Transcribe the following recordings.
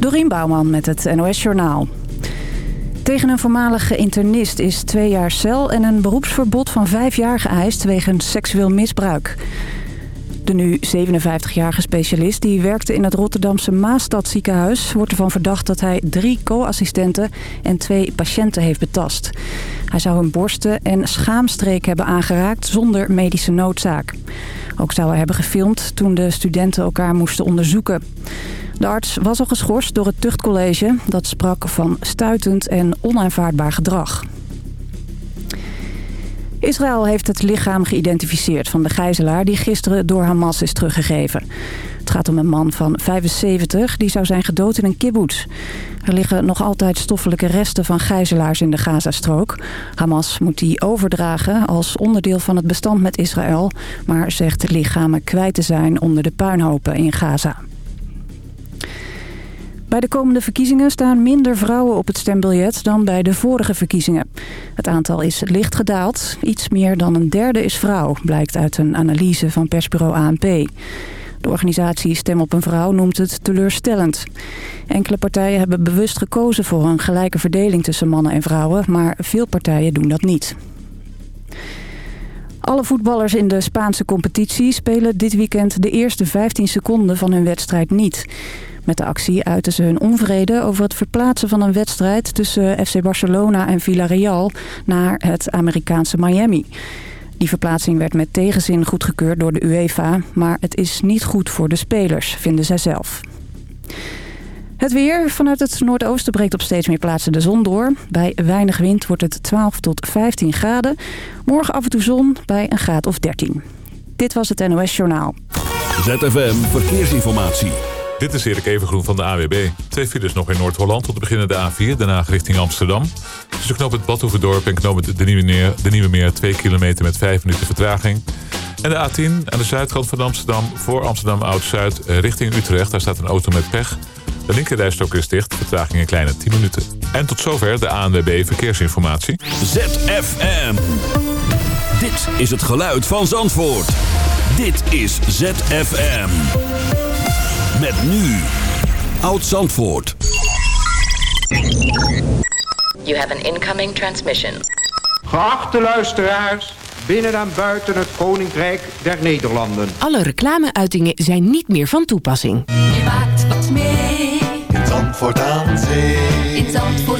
Dorien Bouwman met het NOS Journaal. Tegen een voormalige internist is twee jaar cel en een beroepsverbod van vijf jaar geëist wegens seksueel misbruik. De nu 57-jarige specialist die werkte in het Rotterdamse Maastadziekenhuis... wordt ervan verdacht dat hij drie co-assistenten en twee patiënten heeft betast. Hij zou hun borsten en schaamstreek hebben aangeraakt zonder medische noodzaak. Ook zou hij hebben gefilmd toen de studenten elkaar moesten onderzoeken. De arts was al geschorst door het tuchtcollege. Dat sprak van stuitend en onaanvaardbaar gedrag. Israël heeft het lichaam geïdentificeerd van de gijzelaar die gisteren door Hamas is teruggegeven. Het gaat om een man van 75 die zou zijn gedood in een kibbutz. Er liggen nog altijd stoffelijke resten van gijzelaars in de Gazastrook. Hamas moet die overdragen als onderdeel van het bestand met Israël... maar zegt lichamen kwijt te zijn onder de puinhopen in Gaza. Bij de komende verkiezingen staan minder vrouwen op het stembiljet dan bij de vorige verkiezingen. Het aantal is licht gedaald. Iets meer dan een derde is vrouw, blijkt uit een analyse van persbureau ANP. De organisatie Stem op een Vrouw noemt het teleurstellend. Enkele partijen hebben bewust gekozen voor een gelijke verdeling tussen mannen en vrouwen... maar veel partijen doen dat niet. Alle voetballers in de Spaanse competitie spelen dit weekend de eerste 15 seconden van hun wedstrijd niet. Met de actie uiten ze hun onvrede over het verplaatsen van een wedstrijd tussen FC Barcelona en Villarreal naar het Amerikaanse Miami. Die verplaatsing werd met tegenzin goedgekeurd door de UEFA, maar het is niet goed voor de spelers, vinden zij zelf. Het weer. Vanuit het noordoosten breekt op steeds meer plaatsen de zon door. Bij weinig wind wordt het 12 tot 15 graden. Morgen af en toe zon bij een graad of 13. Dit was het NOS Journaal. ZFM Verkeersinformatie. Dit is Erik Evengroen van de AWB. Twee files nog in Noord-Holland tot de beginnende A4, daarna richting Amsterdam. Tussen het Badhoevedorp en knoop het de Nieuwe, Meer, de Nieuwe Meer 2 kilometer met 5 minuten vertraging. En de A10 aan de zuidkant van Amsterdam voor Amsterdam Oud-Zuid richting Utrecht. Daar staat een auto met pech. De linkerrijstok is dicht, vertraging een kleine 10 minuten. En tot zover de ANWB Verkeersinformatie. ZFM. Dit is het geluid van Zandvoort. Dit is ZFM. Met nu. Oud Zandvoort. You have an incoming transmission. Geachte luisteraars, binnen en buiten het Koninkrijk der Nederlanden. Alle reclameuitingen zijn niet meer van toepassing. Je maakt wat mee. In Zandvoort aan Zee. In Zandvoort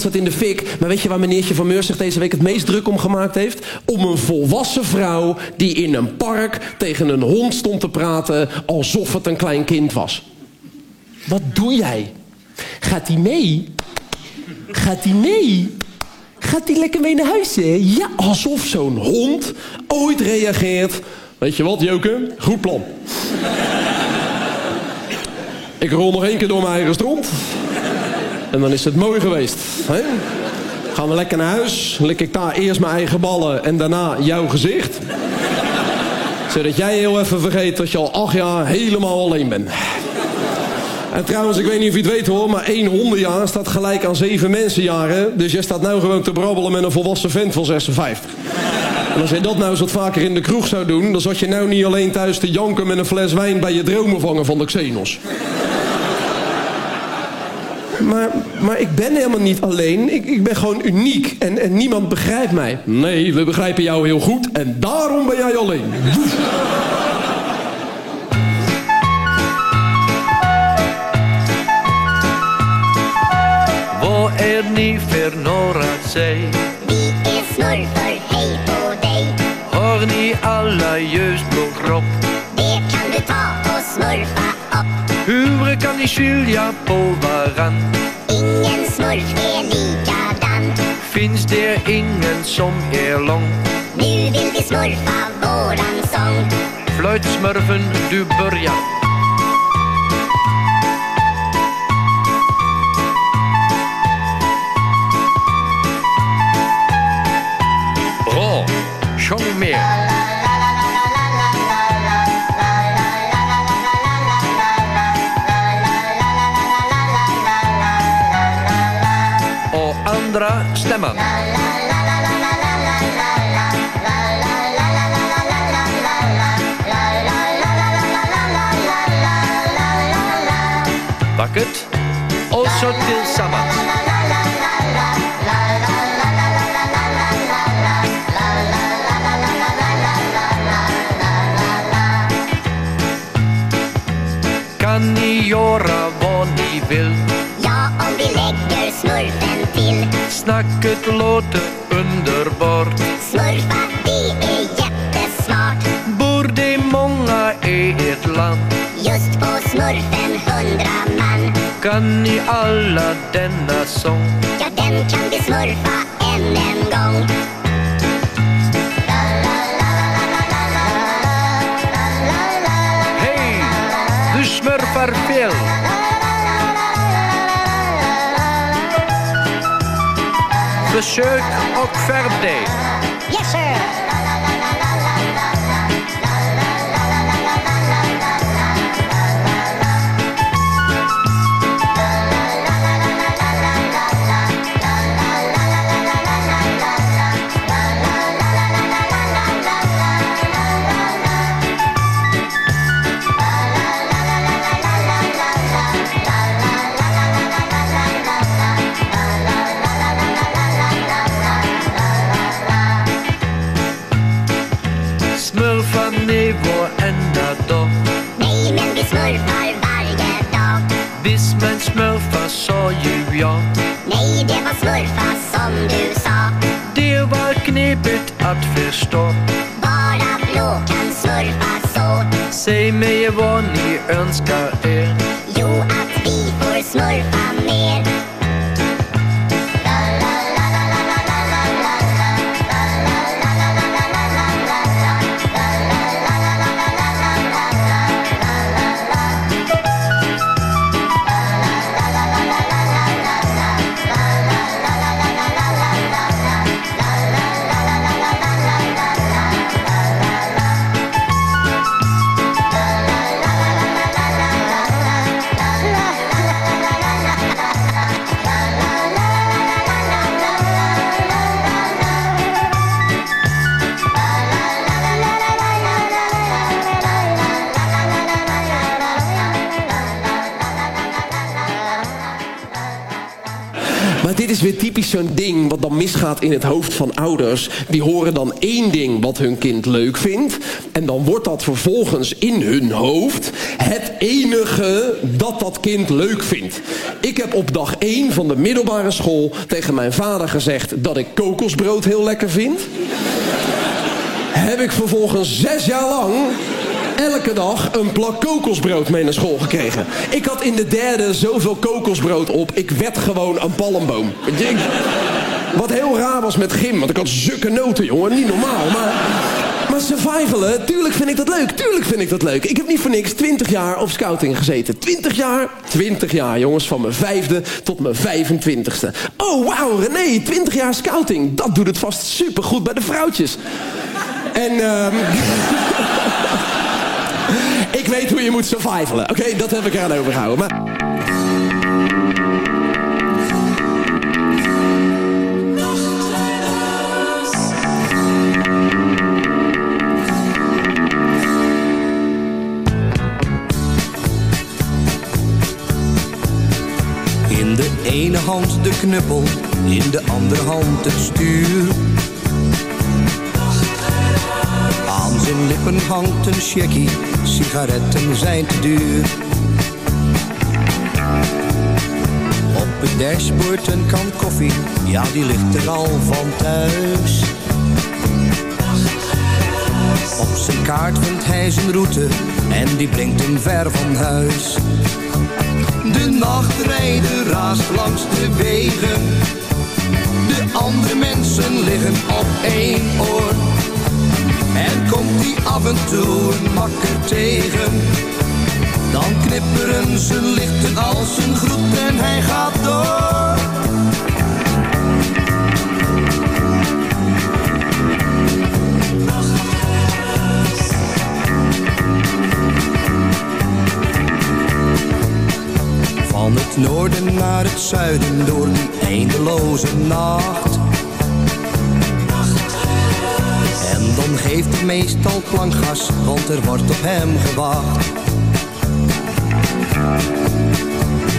Wereld in de fik. Maar weet je waar meneertje Van Meurs zich deze week het meest druk om gemaakt heeft? Om een volwassen vrouw die in een park tegen een hond stond te praten... alsof het een klein kind was. Wat doe jij? Gaat hij mee? Gaat hij mee? Gaat hij lekker mee naar huis? Ja, alsof zo'n hond ooit reageert... Weet je wat, Joke? Goed plan. Ik rol nog één keer door mijn eigen stront. En dan is het mooi geweest. Gaan we lekker naar huis. Lik ik daar eerst mijn eigen ballen en daarna jouw gezicht. Zodat jij heel even vergeet dat je al acht jaar helemaal alleen bent. En trouwens, ik weet niet of je het weet hoor, maar één hondenjaar staat gelijk aan zeven mensenjaren. Dus jij staat nou gewoon te brabbelen met een volwassen vent van 56. En als jij dat nou eens wat vaker in de kroeg zou doen... dan zat je nou niet alleen thuis te janken met een fles wijn... bij je dromen vangen van de Xenos. Maar, maar ik ben helemaal niet alleen. Ik, ik ben gewoon uniek. En, en niemand begrijpt mij. Nee, we begrijpen jou heel goed. En daarom ben jij alleen. Vad är ni för några, säg? Vi är smurfar, hej på dig. Har ni alla ljusblå kropp? Det kan du ta och smurfa upp. Hur kan ni skilja på varann? Ingen smurf är likadan. Finns det ingen som är lång? Nu vill vi smurfa våran sång. Flöjtsmurfen, du börjar. Bra, sjung med. Och andra stämman. Vackert. Och så tillsammans. Snacket låter underbart. Smurfa, det är jättesmart. Bor det många i ett land? Just på smurfen hundra man. Kan ni alla denna sång? Ja, den kan vi smurfa än en gång. Hej! Du smurfar fel! Och skärp dig. Yes, sir. Att förstå. Bara blå kan smurfa så. Säg mig vad ni önskar er. Typisch zo'n ding wat dan misgaat in het hoofd van ouders. Die horen dan één ding wat hun kind leuk vindt. En dan wordt dat vervolgens in hun hoofd het enige dat dat kind leuk vindt. Ik heb op dag 1 van de middelbare school tegen mijn vader gezegd dat ik kokosbrood heel lekker vind. heb ik vervolgens zes jaar lang elke dag een plak kokosbrood mee naar school gekregen. Ik had in de derde zoveel kokosbrood op. Ik werd gewoon een palmboom. Wat heel raar was met gym. Want ik had zulke noten, jongen. Niet normaal. Maar, maar survivalen, tuurlijk vind ik dat leuk. Tuurlijk vind ik dat leuk. Ik heb niet voor niks 20 jaar op scouting gezeten. 20 jaar? 20 jaar, jongens. Van mijn vijfde tot mijn 25ste. Oh, wauw, René. 20 jaar scouting. Dat doet het vast supergoed bij de vrouwtjes. En... ehm ik weet hoe je moet survivalen. Oké, dat heb ik eraan overgehouden. Maar... In de ene hand de knuppel, in de andere hand het stuur. Zijn lippen hangt een checkie, sigaretten zijn te duur. Op het dashboard een kan koffie, ja die ligt er al van thuis. Op zijn kaart vindt hij zijn route en die brengt hem ver van huis. De nachtrijder raast langs de wegen. De andere mensen liggen op één oor. En komt hij af en toe een makker tegen. Dan knipperen zijn lichten als een groet en hij gaat door. Van het noorden naar het zuiden door die eindeloze nacht. Hij meestal klankgas, want er wordt op hem gewacht.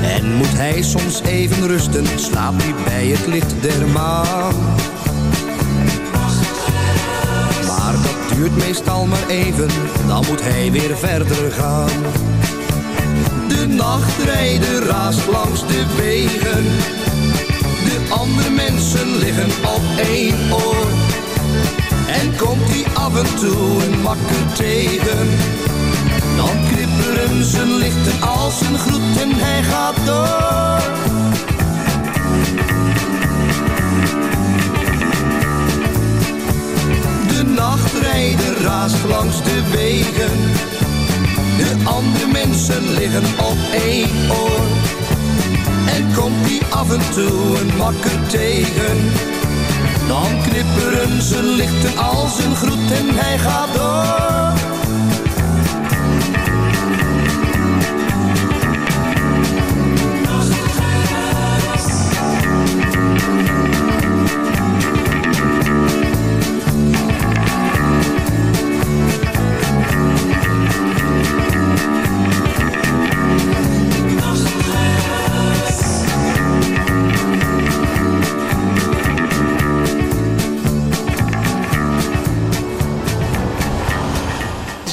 En moet hij soms even rusten, slaapt hij bij het licht der maan. Maar dat duurt meestal maar even, dan moet hij weer verder gaan. De nachtrijder raast langs de wegen. De andere mensen liggen op één oor. En komt hij af en toe een makker tegen. Dan knipperen zijn lichten als een groet en hij gaat door. De nachtrijder raast langs de wegen. De andere mensen liggen op één oor. En komt hij af en toe een makker tegen. Dan knipperen zijn lichten als een groet en hij gaat door.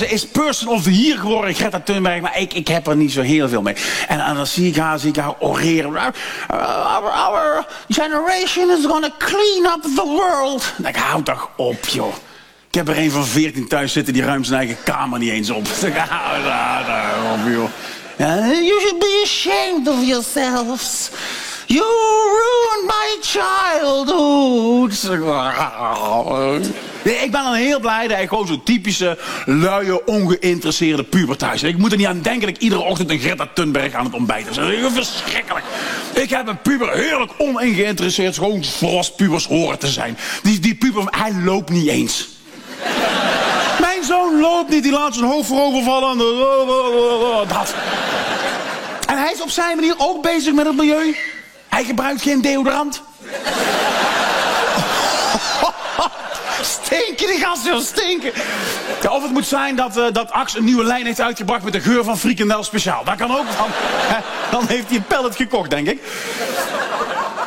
Ze is person of the year geworden, Greta Thunberg, maar ik, ik heb er niet zo heel veel mee. En, en dan zie ik haar, zie ik haar oreren. Our, our, generation is gonna clean up the world. Ik, hou toch op, joh. Ik heb er een van 14 thuis zitten, die ruimt zijn eigen kamer niet eens op. Hou daar op, joh. You should be ashamed of yourselves. You ruined my childhood. Ik ben dan heel blij dat ik gewoon zo'n typische, luie, ongeïnteresseerde puber thuis. Ik moet er niet aan denken dat ik iedere ochtend een Greta Thunberg aan het ontbijten ben. Dat is verschrikkelijk. Ik heb een puber heerlijk ongeïnteresseerd, gewoon zoals horen te zijn. Die, die puber, hij loopt niet eens. Mijn zoon loopt niet, die laat zijn hoofd voorover vallen. en de- Dat. En hij is op zijn manier ook bezig met het milieu. Hij gebruikt geen deodorant. Stinken, die gasten, stinken. Ja, of het moet zijn dat, eh, dat Ax een nieuwe lijn heeft uitgebracht met de geur van frikandel speciaal. Dat kan ook. Dan, dan heeft hij een pallet gekocht, denk ik.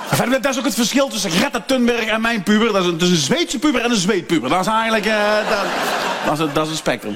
Enfin, dat is ook het verschil tussen Greta Thunberg en mijn puber. Dat is een, is een Zweedse puber en een Zweedpuber. Dat is eigenlijk uh, dat, dat is een spectrum.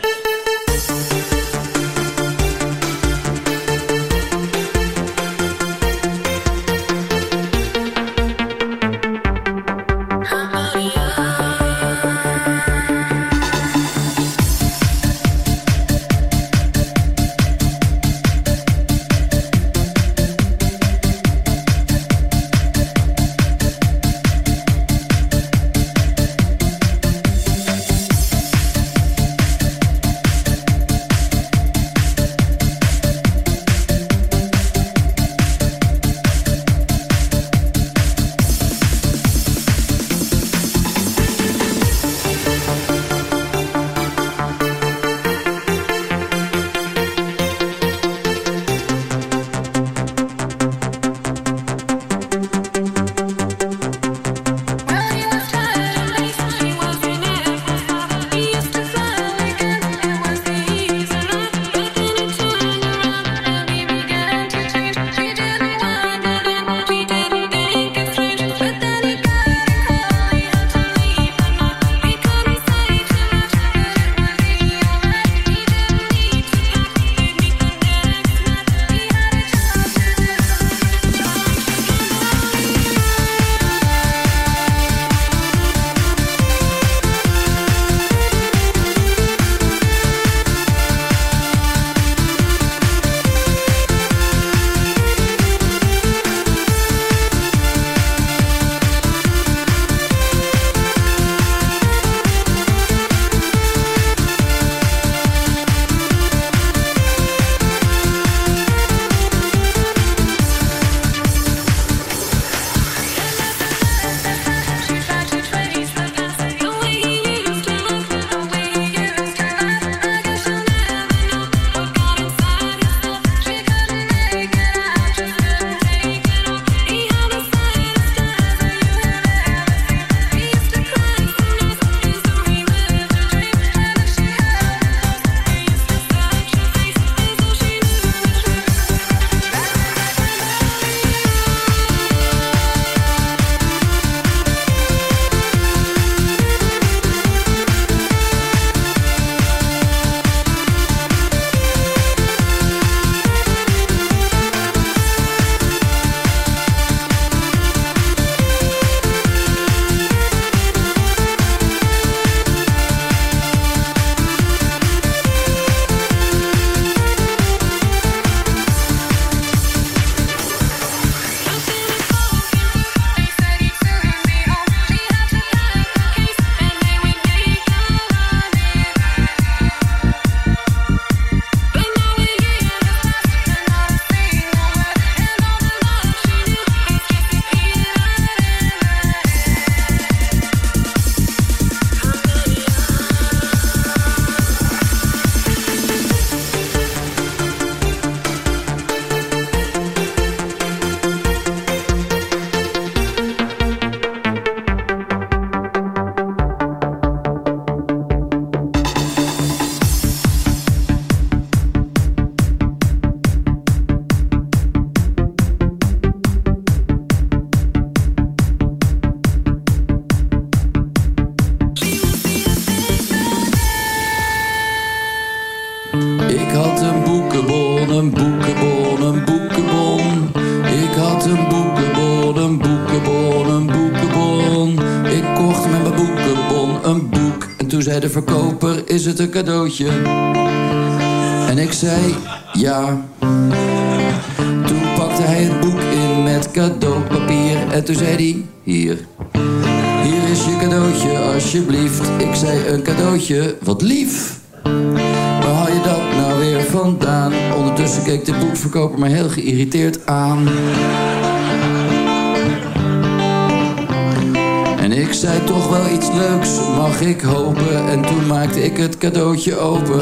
Zei de verkoper, is het een cadeautje? En ik zei, ja. Toen pakte hij het boek in met cadeaupapier. En toen zei hij, hier. Hier is je cadeautje, alsjeblieft. Ik zei, een cadeautje, wat lief. Waar haal je dat nou weer vandaan? Ondertussen keek de boekverkoper me heel geïrriteerd aan. Zei toch wel iets leuks, mag ik hopen? En toen maakte ik het cadeautje open.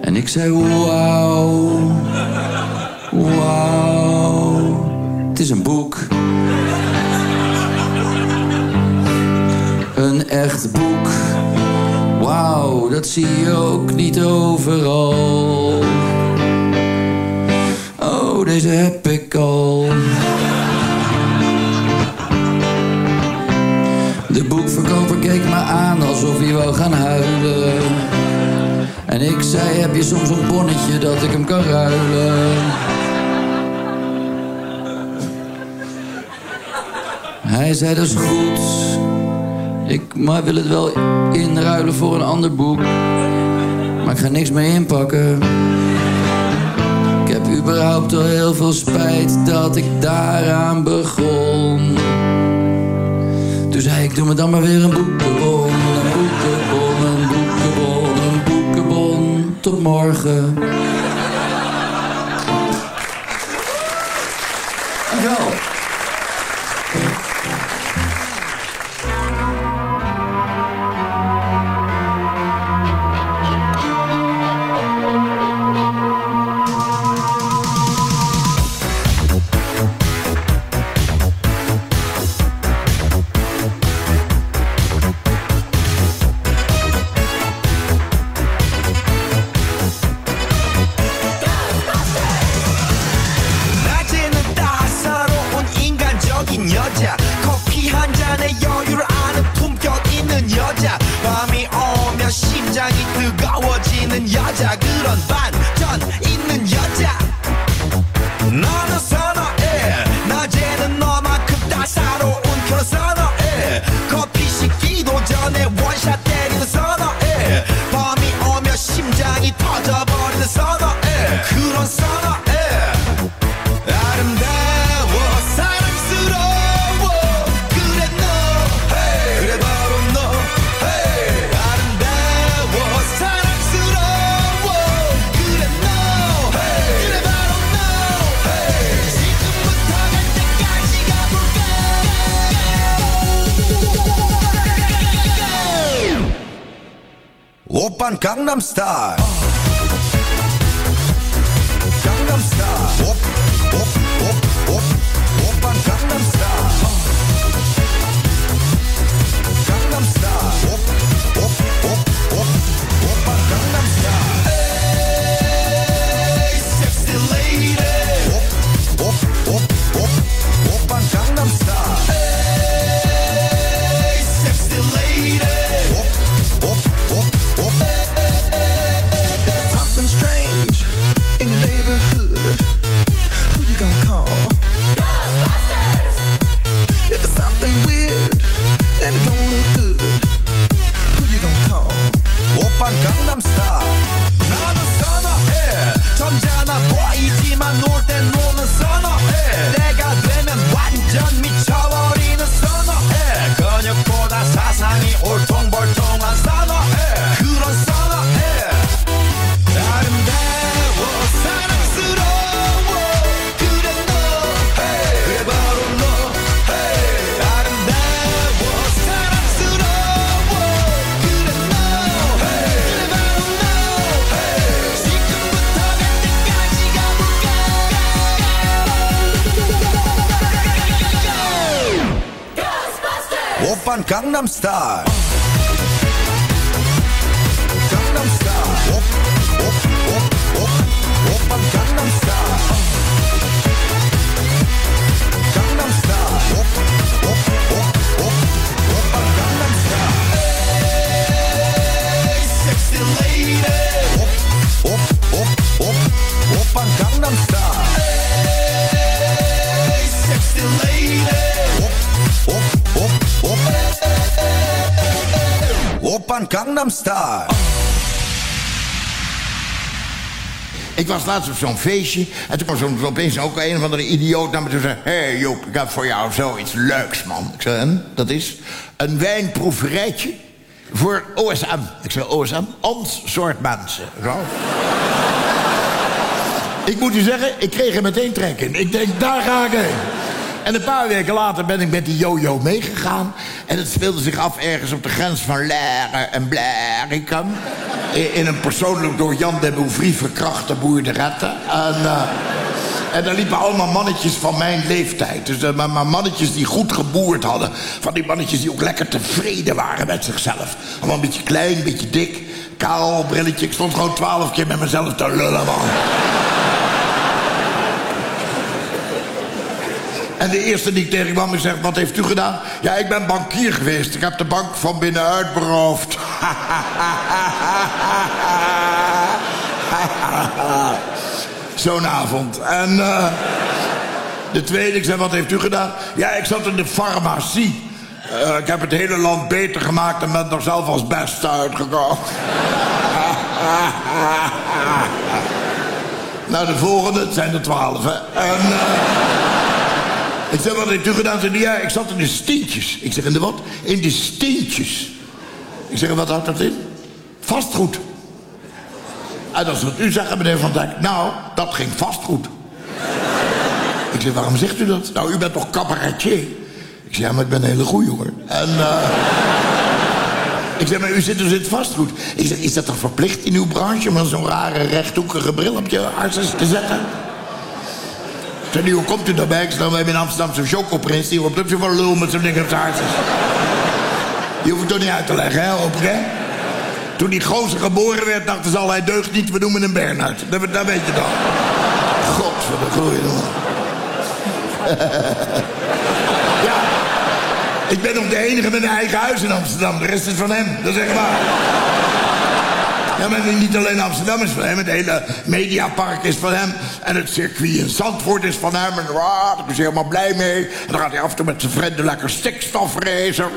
En ik zei wauw, wauw, het is een boek. Een echt boek. Wauw, dat zie je ook niet overal. Deze heb ik al. De boekverkoper keek me aan alsof hij wou gaan huilen. En ik zei, heb je soms een bonnetje dat ik hem kan ruilen? Hij zei, dat is goed. Ik maar wil het wel inruilen voor een ander boek. Maar ik ga niks meer inpakken. Überhaupt al heel veel spijt dat ik daaraan begon. Toen zei ik, doe me dan maar weer een boekenbon. Een boekenbon, een boekenbon, een boekenbon. Tot morgen. I'm star. star. Gangnam Star. Ik was laatst op zo'n feestje. En toen kwam opeens ook een of andere idioot naar me toe en zei... Hé hey Joep, ik heb voor jou zoiets leuks, man. Ik zei, en? Dat is een wijnproeverijtje voor OSM. Ik zei, OSM? Ons soort mensen. Zo. ik moet u zeggen, ik kreeg er meteen trek in. Ik denk, daar ga ik heen. En een paar weken later ben ik met die jojo meegegaan. En het speelde zich af ergens op de grens van Laren en Blarikum. In, een persoonlijk door Jan de Bouvry verkrachte boerderette. En, eh, en daar liepen allemaal mannetjes van mijn leeftijd. Dus eh, maar, maar mannetjes die goed geboerd hadden. Van die mannetjes die ook lekker tevreden waren met zichzelf. Allemaal een beetje klein, een beetje dik. Kaal, brilletje. Ik stond gewoon twaalf keer met mezelf te lullen, man. En de eerste die ik tegenkwam, ik zeg, wat heeft u gedaan? Ja, ik ben bankier geweest. Ik heb de bank van binnenuit beroofd. Zo'n avond. En eh, de tweede, ik zeg, wat heeft u gedaan? Ja, ik zat in de farmacie. Eh, ik heb het hele land beter gemaakt en ben er zelf als beste uitgekomen. nou, de volgende, het zijn er twaalf, hè. En, eh, ik zeg, wat heeft u gedaan? Ze zei, ja, ik zat in de steentjes. Ik zeg, in de wat? In de steentjes. Ik zeg, wat houdt dat in? Vastgoed. En dat is wat u zegt, meneer Van Dijk. Nou, dat ging vastgoed. Ik zeg, waarom zegt u dat? Nou, u bent toch cabaretier? Ik zeg, ja, maar ik ben een hele goeie, hoor. En, eh ik zeg, maar u zit dus in het vastgoed. Ik zeg, is dat toch verplicht in uw branche... om zo'n rare rechthoekige bril op je hartjes te zetten? Zeg, hoe komt u daarbij? Ik zeg, nou, we hebben in Amsterdam zo'n chocoprins... die roept op je van lul met zo'n ding op zijn hartjes. Die hoef ik toch niet uit te leggen, hè, op, hè? Toen die gozer geboren werd, dachten ze al, hij deugt niet, we noemen hem Bernhard. Dat, dat weet je dan. Godverdomme. ja, ik ben nog de enige met een eigen huis in Amsterdam. De rest is van hem, dat echt waar. Ja, maar niet alleen Amsterdam is van hem. Het hele Mediapark is van hem. En het circuit in Zandvoort is van hem. En ah, daar is hij helemaal blij mee. En dan gaat hij af en toe met zijn vrienden lekker stikstof racen.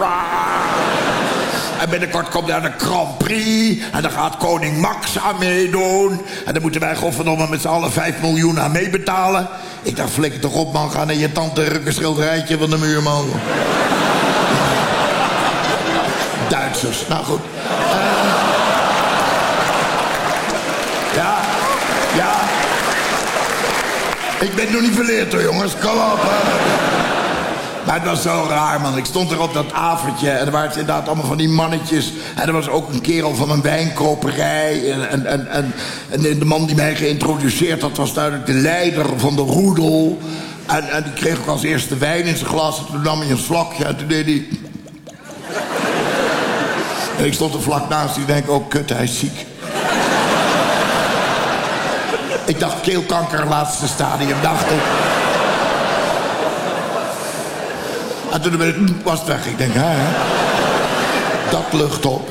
En binnenkort komt daar de Grand Prix. En dan gaat koning Max aan meedoen. En dan moeten wij godverdomme met z'n allen 5 miljoen aan meebetalen. Ik dacht, flikker toch op man, ga naar je tante ruk een schilderijtje van de muur man. Duitsers, nou goed. Uh, ja, ja. Ik ben nog niet verleerd hoor jongens, kom op. Hè. Maar het was zo raar, man. Ik stond er op dat avondje en er waren inderdaad allemaal van die mannetjes. En er was ook een kerel van een wijnkoperij. En, en, en, en, de man die mij geïntroduceerd had, was duidelijk de leider van de roedel. En, en die kreeg ook als eerste wijn in zijn glas. En toen nam hij een slokje en toen deed hij... En ik stond er vlak naast die denk, oh kut, hij is ziek. Ik dacht keelkanker, laatste stadium, dacht ik. En toen ben ik, was het weg. Ik denk, hè, dat lucht op.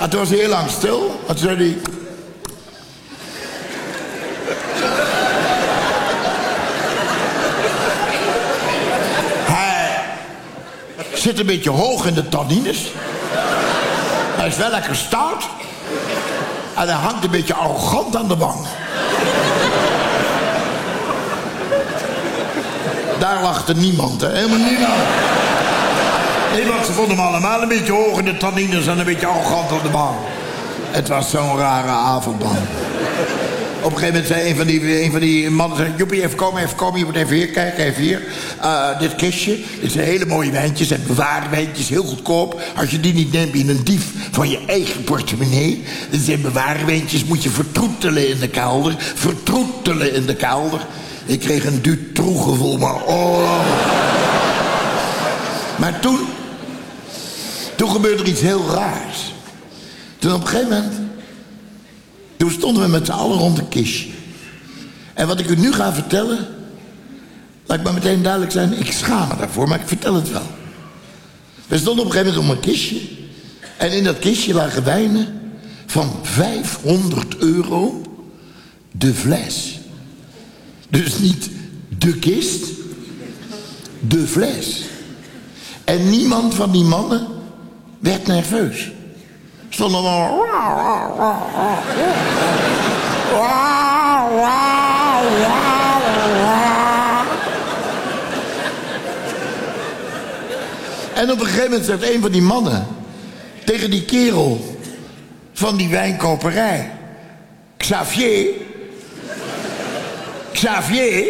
En toen was hij heel lang stil. En toen zei hij... Hij zit een beetje hoog in de tannines. Hij is wel lekker stout. En hij hangt een beetje arrogant aan de wang. Daar lachte niemand, hè? Helemaal niemand. Nee, ze vonden hem allemaal een beetje hoog in de tannines en een beetje arrogant aan de baan. Het was zo'n rare avond. Op een gegeven moment zei een van die, een van die mannen... Zei, Joepie, even komen, even komen. Je moet even hier kijken, even hier. Uh, dit kistje, dit zijn hele mooie wijntjes. En bewaarwijntjes, heel goedkoop. Als je die niet neemt, ben je een dief van je eigen portemonnee. Dit zijn bewaarwijntjes, moet je vertroetelen in de kelder. Vertroetelen in de kelder. Ik kreeg een Dutroux gevoel, maar oh. Maar toen... Toen gebeurde er iets heel raars. Toen op een gegeven moment... Toen stonden we met z'n allen rond een kistje. En wat ik u nu ga vertellen... Laat ik maar meteen duidelijk zijn, ik schaam me daarvoor, maar ik vertel het wel. We stonden op een gegeven moment om een kistje. En in dat kistje lagen wijnen van 500 euro de fles. Dus niet de kist, de fles. En niemand van die mannen werd nerveus. Stond allemaal... En op een gegeven moment zegt een van die mannen... tegen die kerel van die wijnkoperij... Xavier... Xavier,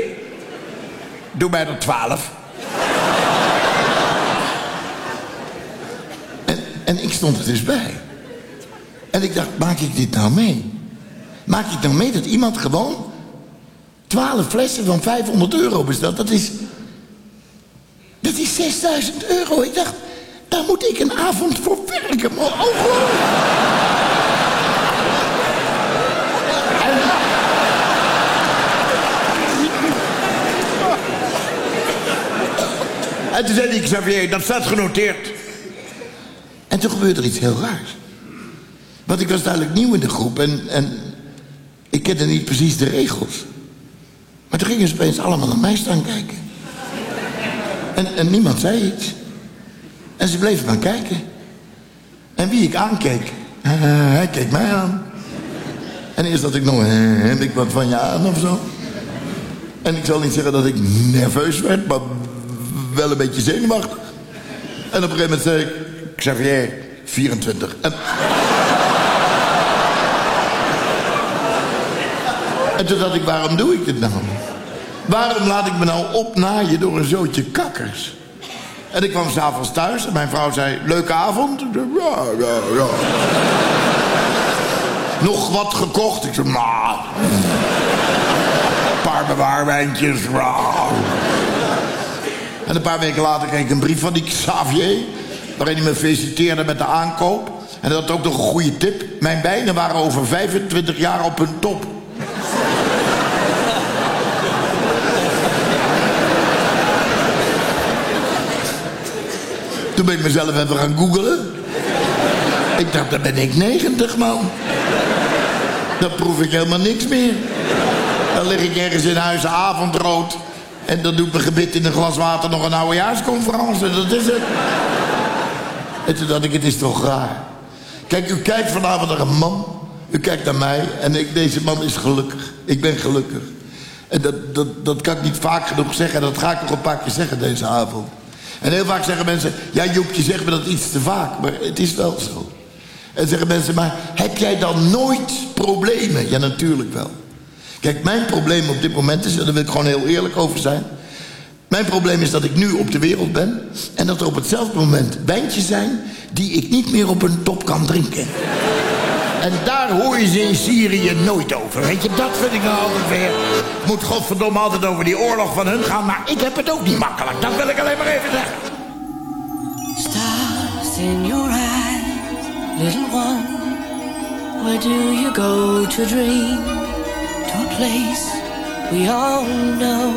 doe mij er twaalf. en, en ik stond er dus bij. En ik dacht, maak ik dit nou mee? Maak ik nou mee dat iemand gewoon twaalf flessen van 500 euro bestelt? Dat is, dat is 6000 euro. Ik dacht, daar moet ik een avond voor werken. Ongelooflijk. En toen zei die Xavier, dat staat genoteerd. En toen gebeurde er iets heel raars. Want ik was duidelijk nieuw in de groep en, en ik kende niet precies de regels. Maar toen gingen ze opeens allemaal naar mij staan kijken. En, en niemand zei iets. En ze bleven maar kijken. En wie ik aankeek, hij keek mij aan. En eerst dat ik nog, ik wat van je aan of zo? En ik zal niet zeggen dat ik nerveus werd, maar wel een beetje zenuwachtig. En op een gegeven moment zei ik, Xavier, 24. En, en toen dacht ik, waarom doe ik dit nou? Waarom laat ik me nou opnaaien door een zootje kakkers? En ik kwam s'avonds thuis en mijn vrouw zei, leuke avond? Ik zei, ja, ja, ja. Nog wat gekocht? Ik zei, nou... Een paar bewaarwijntjes. En een paar weken later kreeg ik een brief van die Xavier... waarin hij me feliciteerde met de aankoop. En dat had ook nog een goede tip. Mijn bijnen waren over 25 jaar op hun top. Toen ben ik mezelf even gaan googelen. Ik dacht, dan ben ik 90, man. Dan proef ik helemaal niks meer. Dan lig ik ergens in huis avondrood. En dan doet mijn gebit in een glas water nog een oudejaarsconferentie. Dat is het. En toen dacht ik, het is toch raar. Kijk, u kijkt vanavond naar een man. U kijkt naar mij. En ik, deze man is gelukkig. Ik ben gelukkig. En dat, dat, dat kan ik niet vaak genoeg zeggen. En dat ga ik nog een paar keer zeggen deze avond. En heel vaak zeggen mensen... Ja, Joep, je zegt me dat iets te vaak. Maar het is wel zo. En zeggen mensen, maar heb jij dan nooit problemen? Ja, natuurlijk wel. Kijk, mijn probleem op dit moment is... en daar wil ik gewoon heel eerlijk over zijn... mijn probleem is dat ik nu op de wereld ben... en dat er op hetzelfde moment wijntjes zijn... die ik niet meer op een top kan drinken. En daar hoor je ze in Syrië nooit over. Weet je, dat vind ik nou altijd weer... Moet godverdomme altijd over die oorlog van hun gaan... maar ik heb het ook niet makkelijk. Dat wil ik alleen maar even zeggen. Stars in your eyes, little one. Where do you go to dream? To a place we all know,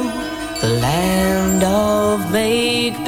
the land of make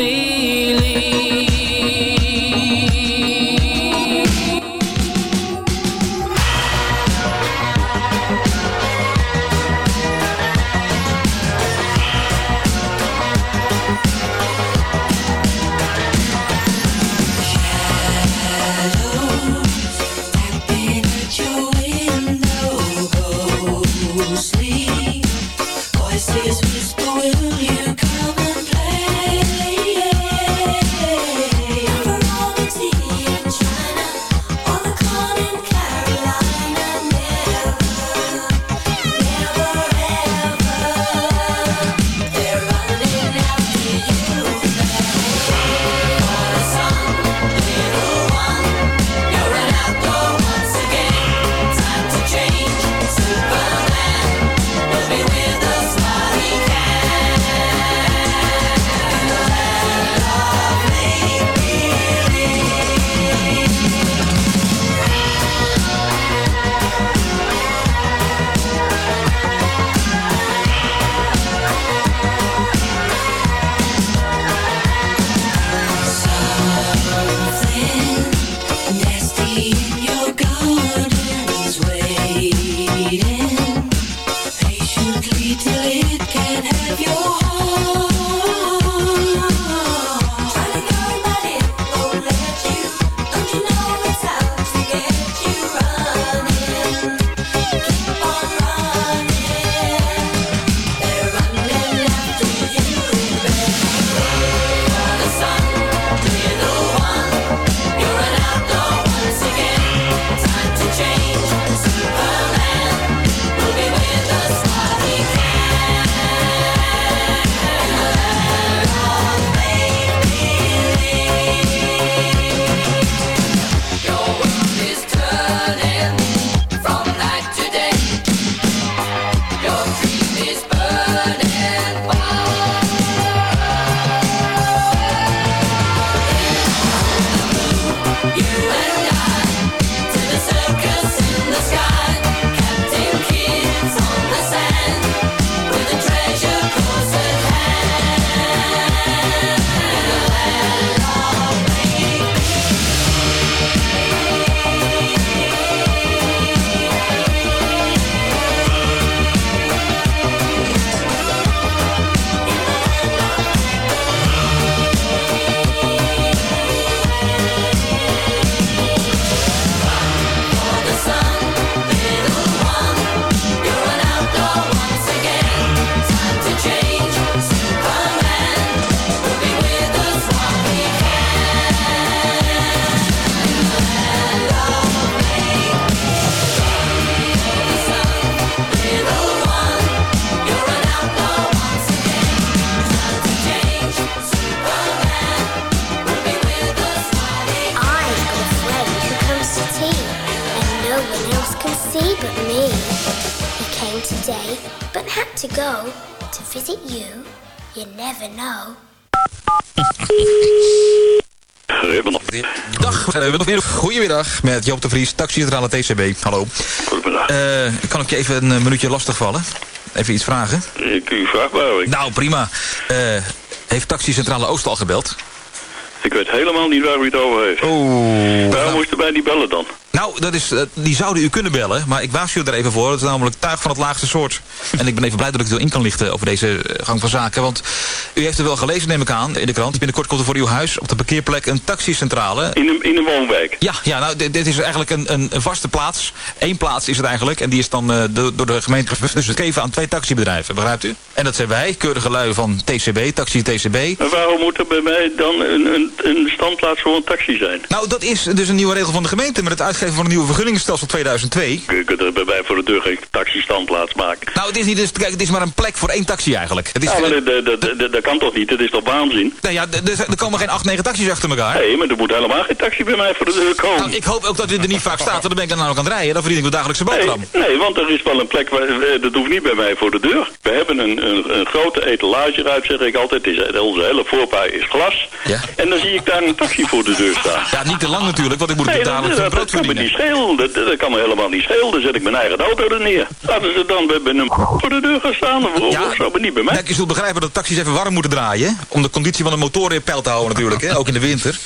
today, but had to go to visit you. You never know. Dag, uh, goedemiddag met Joop de Vries, taxicentrale TCB. Hallo. Goedemiddag. Eh, kan ik je even een eh, minuutje lastigvallen? Even iets vragen? Ik u vraag maar. Ik, Nou, prima. Eh, heeft taxicentrale Oost al gebeld? ik weet helemaal niet waar u het over heeft. Oeh. Waarom moesten wij niet bellen dan? Nou, dat is, die zouden u kunnen bellen, maar ik waarschuw er even voor. Het is namelijk tuig van het laagste soort. En ik ben even blij dat ik er in kan lichten over deze eh, gang van zaken. Want u heeft er wel gelezen, neem ik aan, in de krant. Binnenkort komt er voor uw huis op de parkeerplek een taxicentrale. In een, in een woonwijk? Ja, ja nou, dit, dit is eigenlijk een, een, een vaste plaats. Eén plaats is het eigenlijk. En die is dan eh, door de gemeente dus het geven aan twee taxibedrijven, begrijpt u? En dat zijn wij, keurige lui van TCB, Taxi TCB. En waarom moet er bij mij dan een, een, een standplaats voor een taxi zijn? Nou, dat is dus een nieuwe regel van de gemeente met het uitgeven van een nieuwe vergunningenstelsel 2002. Je kunt er bij mij voor de deur geen taxistandplaats maken. Nou, het is niet, dus, kijk, het is maar een plek voor één taxi eigenlijk. Het is, Ja, maar dat, kan toch niet? Dat is toch waanzin? nou ja, er komen geen acht, negen taxis achter elkaar. Nee, maar er moet helemaal geen taxi bij mij voor de deur komen. Nou, ik hoop ook dat u er niet vaak staat, want dan ben ik dan namelijk aan het rijden. Dan verdien ik mijn dagelijkse boterham. Nee, want er is wel een plek, waar, eh, dat hoeft niet bij mij voor de deur. We hebben een, een, een grote etalageruit, zeg ik altijd. Het is, onze hele voorpui is glas. Ja. En dan zie ik daar een taxi voor de deur staan. Ja, niet te lang natuurlijk, want ik moet Nee, het dat, voor brood kan me niet schelen. Dat, dat kan me helemaal niet schelen. Dan zet ik mijn eigen auto er neer. Laten ze dan bij, bij een voor de deur gaan staan. Of, of zo, maar niet bij mij. Kijk, je zult begrijpen dat taxis even warm moeten draaien. hè? Om de conditie van de motoren in peil te houden natuurlijk. Hè? Ook in de winter.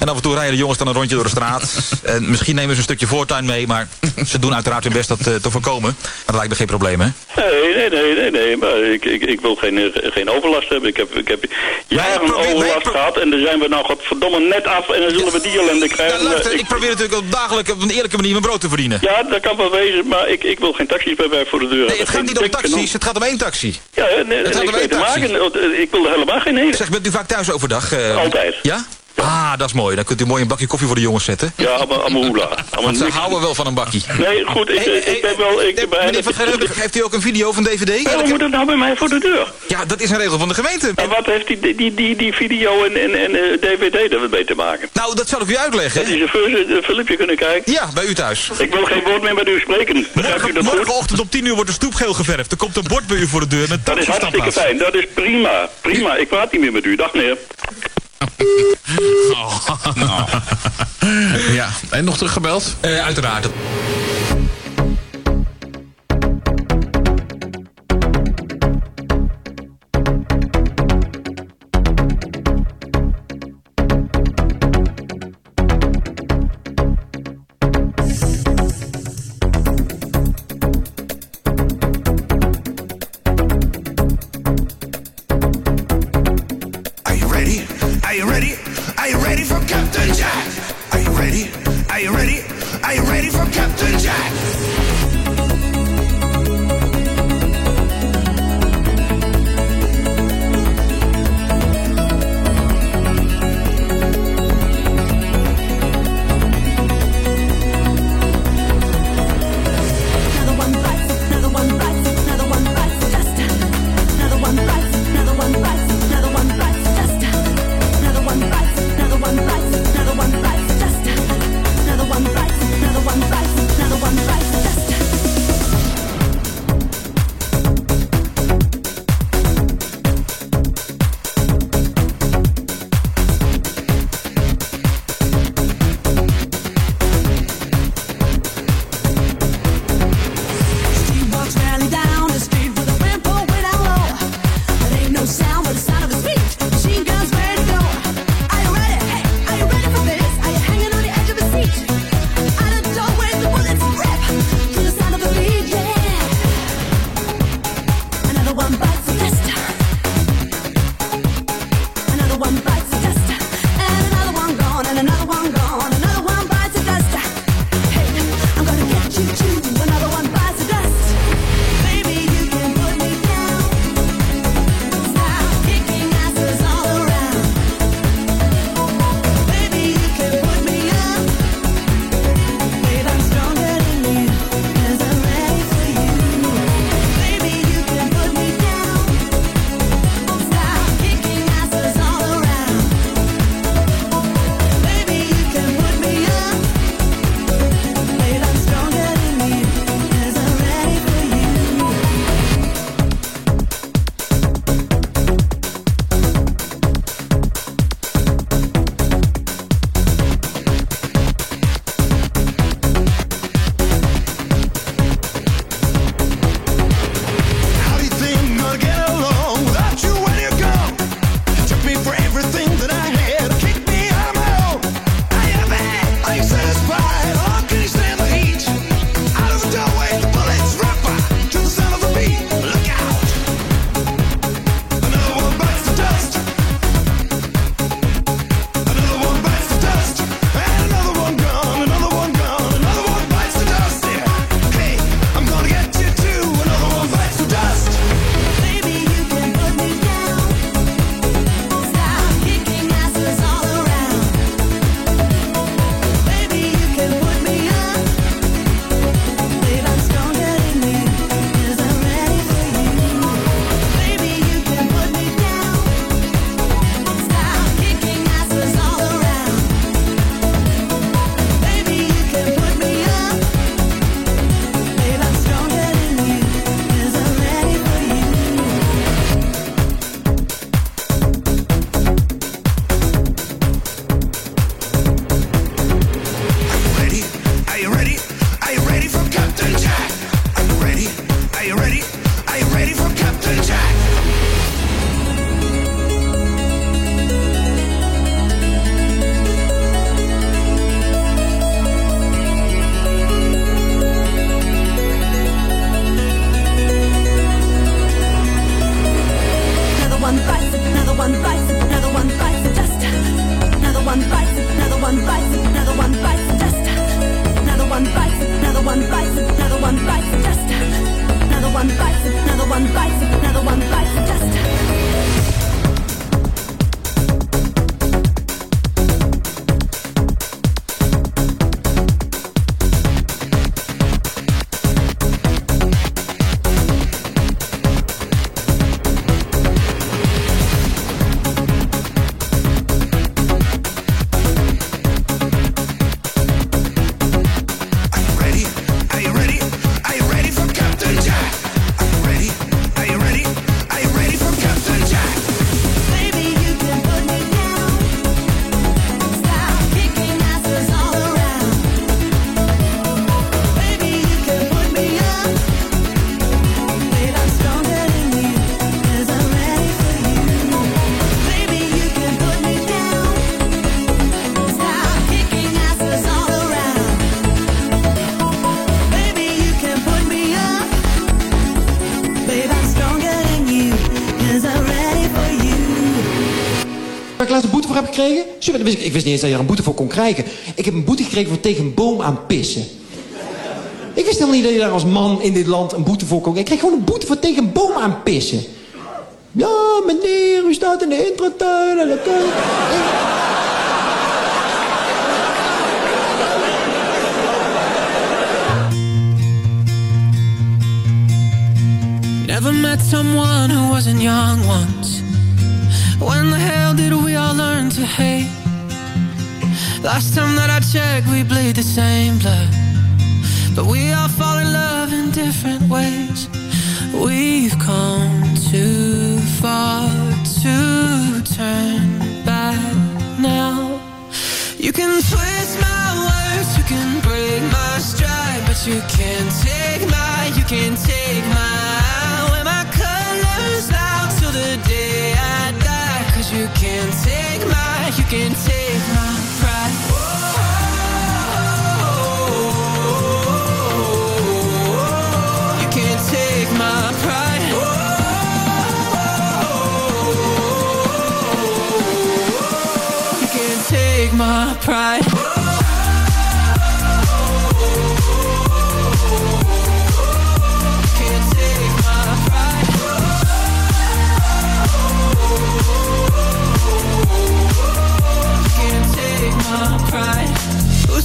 En af en toe rijden de jongens dan een rondje door de straat. En misschien nemen ze een stukje voortuin mee. Maar ze doen uiteraard hun best dat eh, te voorkomen. Maar dat lijkt me geen probleem, hè? Nee, nee, nee, nee, nee. Maar ik, ik, ik wil geen, geen overlast hebben. Ik heb, ik heb jaren overlast gehad. En daar zijn we nou godverdomme net af. En dan zullen we die ellende krijgen. Ja, luister, Ik- ik probeer natuurlijk op dagelijks op een eerlijke manier mijn brood te verdienen. Ja, dat kan wel wezen, maar ik, ik wil geen taxis bij mij voor de deur Nee, het gaat niet om taxis, het gaat om één taxi. Ja, nee, Het gaat ik om één taxi. maken. Ik wil er helemaal geen ene. Zeg, bent u vaak thuis overdag? eh? Altijd. Ja? Ah, dat is mooi. Dan kunt u mooi een bakje koffie voor de jongens zetten. Ja, allemaal allemaal hoela. Allemaal Want ze houden wel van een bakkie. Nee, goed, ik, ik ben wel... Ik ben Meneer Van Gerwen, heeft u ook een video of een dvd? Waarom moet het nou bij mij voor de deur? Ja, dat is een regel van de gemeente. En wat heeft die, die, die, die video en, en, en eh, dvd er mee te maken? Nou, dat zal ik u uitleggen. Dat is een fil- een filmpje kunnen kijken? Ja, bij u thuis. Ik wil geen woord meer met u spreken. Begrijpt u dat goed? Morgenochtend om 10 uur wordt de stoep geel geverfd. Er komt een bord bij u voor de deur met Dat is hartstikke fijn. Dat is prima. Prima. Ik praat niet meer met u. Dag meneer. Ja, en nog teruggebeld? Eh, uiteraard. Ik, wist niet eens dat je er een boete voor kon krijgen. Ik heb een boete gekregen voor tegen een boom aan pissen. Ik wist helemaal niet dat je daar als man in dit land een boete voor kon Ik kreeg gewoon een boete voor tegen een boom aan pissen. Ja, meneer, u staat in de intratuin en dat. Never met someone who wasn't young once. When the hell did we all learn to hate? Last time that I checked, we bleed the same blood. But we all fall in love in different ways. We've come too far to turn back now. You can twist my words, you can break my stride, but you can't take my, you can't take my. Wear my colors out till the day cause you can't take my, you can't take my pride. Take my pride. Take my pride.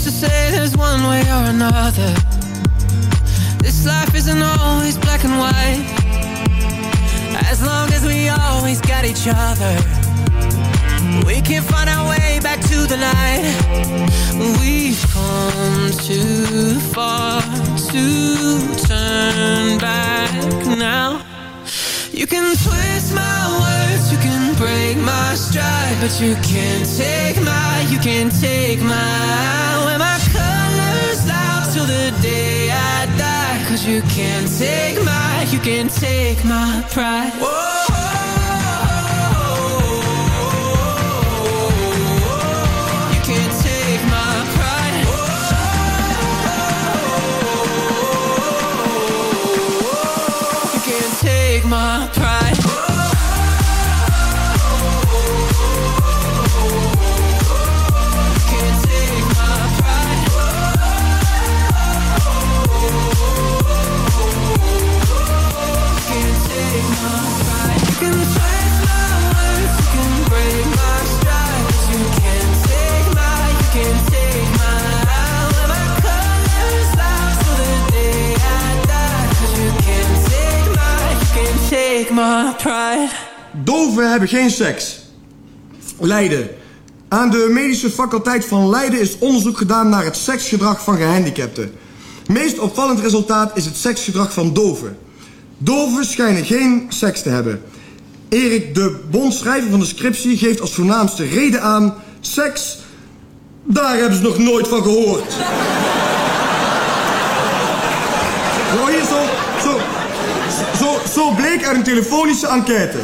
To say there's one way or another? This life isn't always black and white. As long as we always got each other, we can find our way back to the light. We've come too far to turn back now. You can twist my words, you can break my stride, but you can't take my, you can't take my. Wear my colors out till the day I die, cause you can't take my, you can't take my pride. You my pride. Doven hebben geen seks. Leiden. Aan de medische faculteit van Leiden is onderzoek gedaan naar het seksgedrag van gehandicapten. Meest opvallend resultaat is het seksgedrag van doven. Doven schijnen geen seks te hebben. Erik de Bond, schrijver van de scriptie, geeft als voornaamste reden aan... seks, daar hebben ze nog nooit van gehoord. Hoor je zo, zo. Uit een telefonische enquête.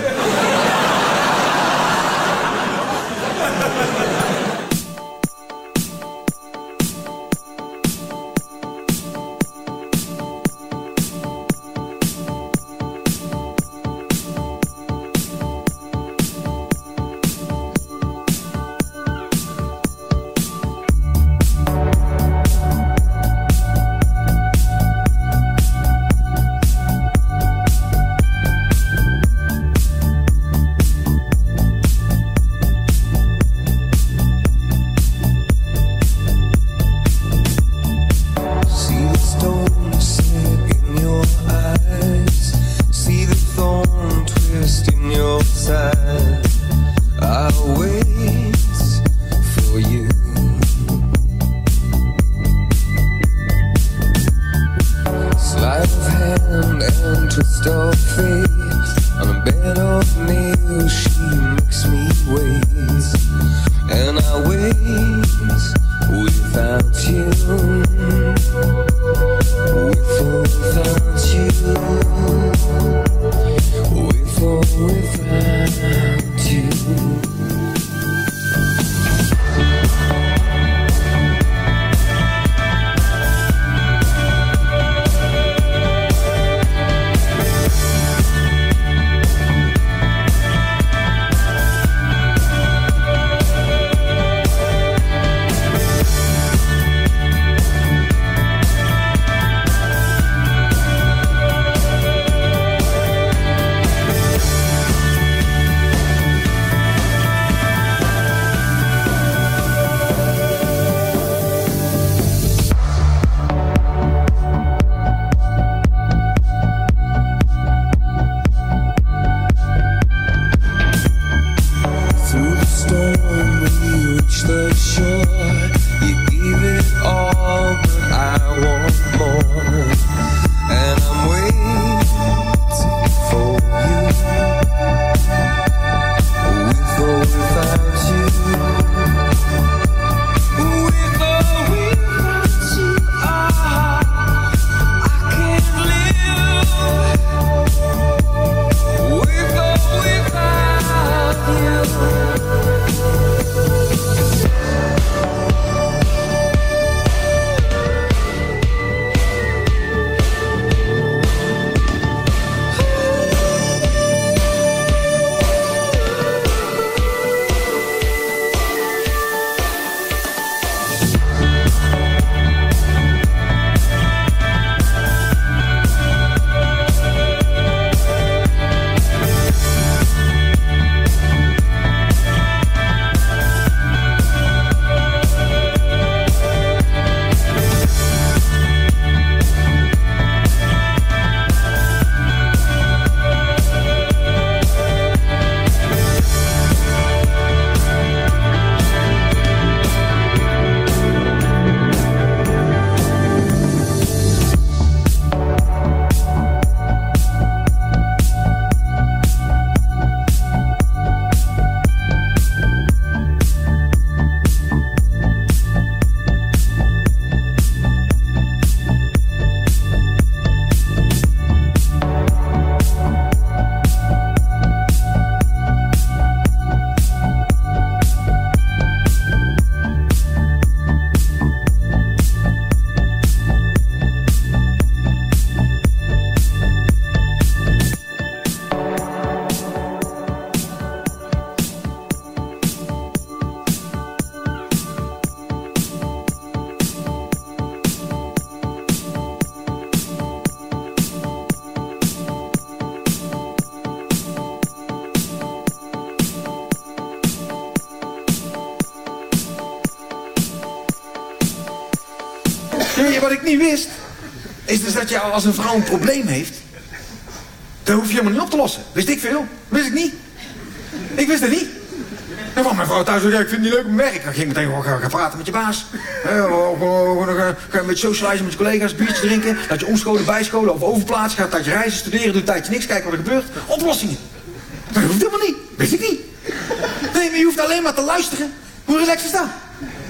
Dat als een vrouw een probleem heeft, dan hoef je helemaal niet op te lossen. Wist ik veel? Wist ik niet. Ik wist het niet. Dan kwam mijn vrouw thuis en ik vind het niet leuk mijn werk. Dan ging meteen gewoon gaan, praten met je baas. Gewoon- gaan- beetje socializen met je collega's, biertje drinken. Dat je omscholen, bijscholen of overplaatsen. Gaat een tijdje reizen, studeren, doe een tijdje niks, kijken wat er gebeurt. Oplossingen. Dat hoeft helemaal niet. Wist ik niet. Nee, je hoeft alleen maar te luisteren. Hoe relaxed is dat?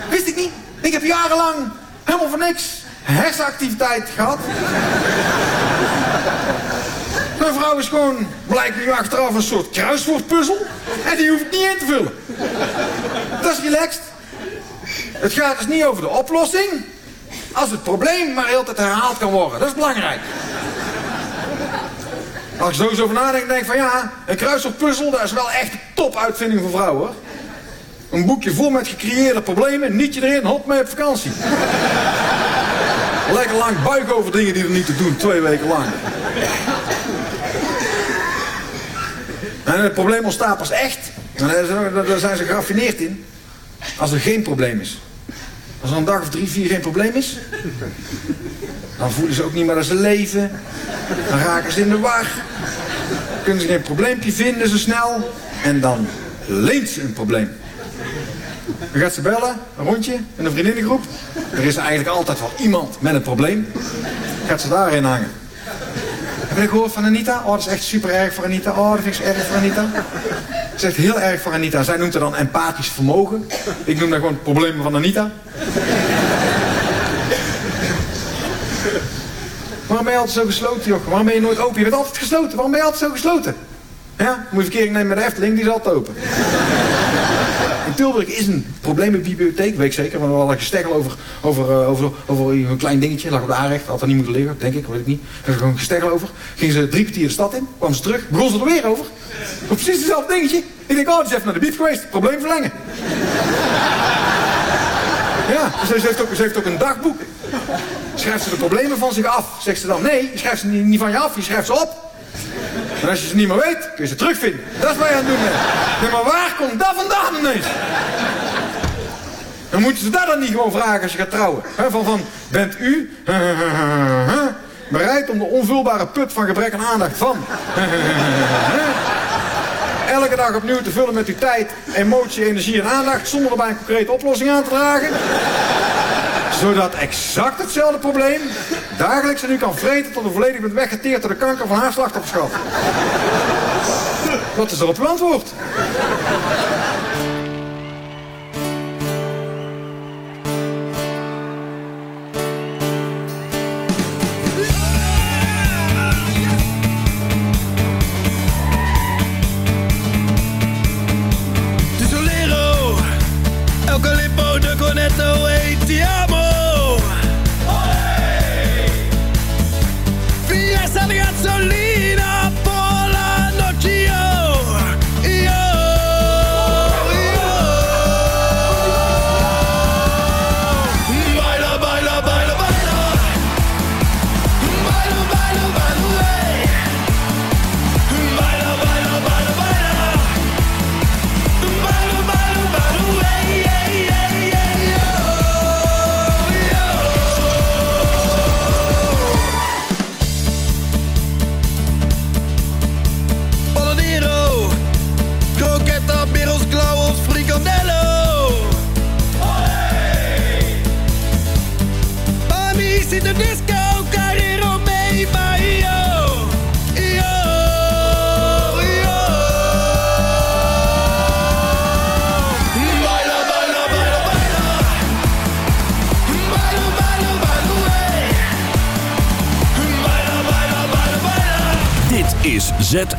Wist ik niet. Ik heb jarenlang helemaal voor niks hersenactiviteit gehad. Mijn vrouw is gewoon, blijkt nu achteraf, een soort kruiswoordpuzzel. En die hoef ik niet in te vullen. Dat is relaxed. Het gaat dus niet over de oplossing. Als het probleem maar heel tijd herhaald kan worden. Dat is belangrijk. Als ik zo eens over nadenk, denk ik van ja, een kruiswoordpuzzel, dat is wel echt een top-uitvinding voor vrouwen. Een boekje vol met gecreëerde problemen, nietje erin, hop mee op vakantie. Lekker lang buik over dingen die er niet te doen, twee weken lang. En het probleem ontstaat pas echt, daar zijn ze geraffineerd in, als er geen probleem is. Als er een dag of drie, vier geen probleem is, dan voelen ze ook niet meer dat ze leven. Dan raken ze in de war. Kunnen ze geen probleempje vinden zo snel. En dan leent ze een probleem. Dan gaat ze bellen, een rondje, in een vriendinnengroep. Er is eigenlijk altijd wel iemand met een probleem. Gaat ze daarin hangen. Heb je gehoord van Anita? Oh, dat is echt super erg voor Anita. Oh, dat ik zo erg voor Anita. Is echt heel erg voor Anita. Zij noemt het dan empathisch vermogen. Ik noem dat gewoon problemen van Anita. Waarom ben je altijd zo gesloten, joh? Waarom ben je nooit open? Je bent altijd gesloten. Waarom ben je altijd zo gesloten? Ja, moet je verkering nemen met de Efteling, die is altijd open. In Tilburg is een probleembibliotheek, weet ik zeker. Want we hadden gesteggel over, over, eh, over, over een klein dingetje. Lag op de aanrecht, had er niet moeten liggen, denk ik, weet ik niet. Er was gewoon een gesteggel over. Gingen ze drie kwartier de stad in, kwamen ze terug, begon ze er weer over. Op precies hetzelfde dingetje. Ik denk, oh, die is even naar de biep geweest, probleem verlengen. Ja, ze heeft ook, ze heeft ook een dagboek. Schrijft ze de problemen van zich af. Zegt ze dan, nee, je schrijft ze niet van je af, je schrijft ze op. En als je ze niet meer weet, kun je ze terugvinden. Dat is wat je aan het doen bent. Nee, maar waar komt dat vandaan ineens? Dan moeten ze dat dan niet gewoon vragen als je gaat trouwen. Van, van, bent u bereid om de onvulbare put van gebrek aan aandacht van... elke dag opnieuw te vullen met uw tijd, emotie, energie en aandacht... zonder erbij een concrete oplossing aan te dragen? Zodat exact hetzelfde probleem dagelijks en u kan vreten tot u volledig bent weggeteerd door de kanker van haar slachtofferschap. Wat is er op uw antwoord?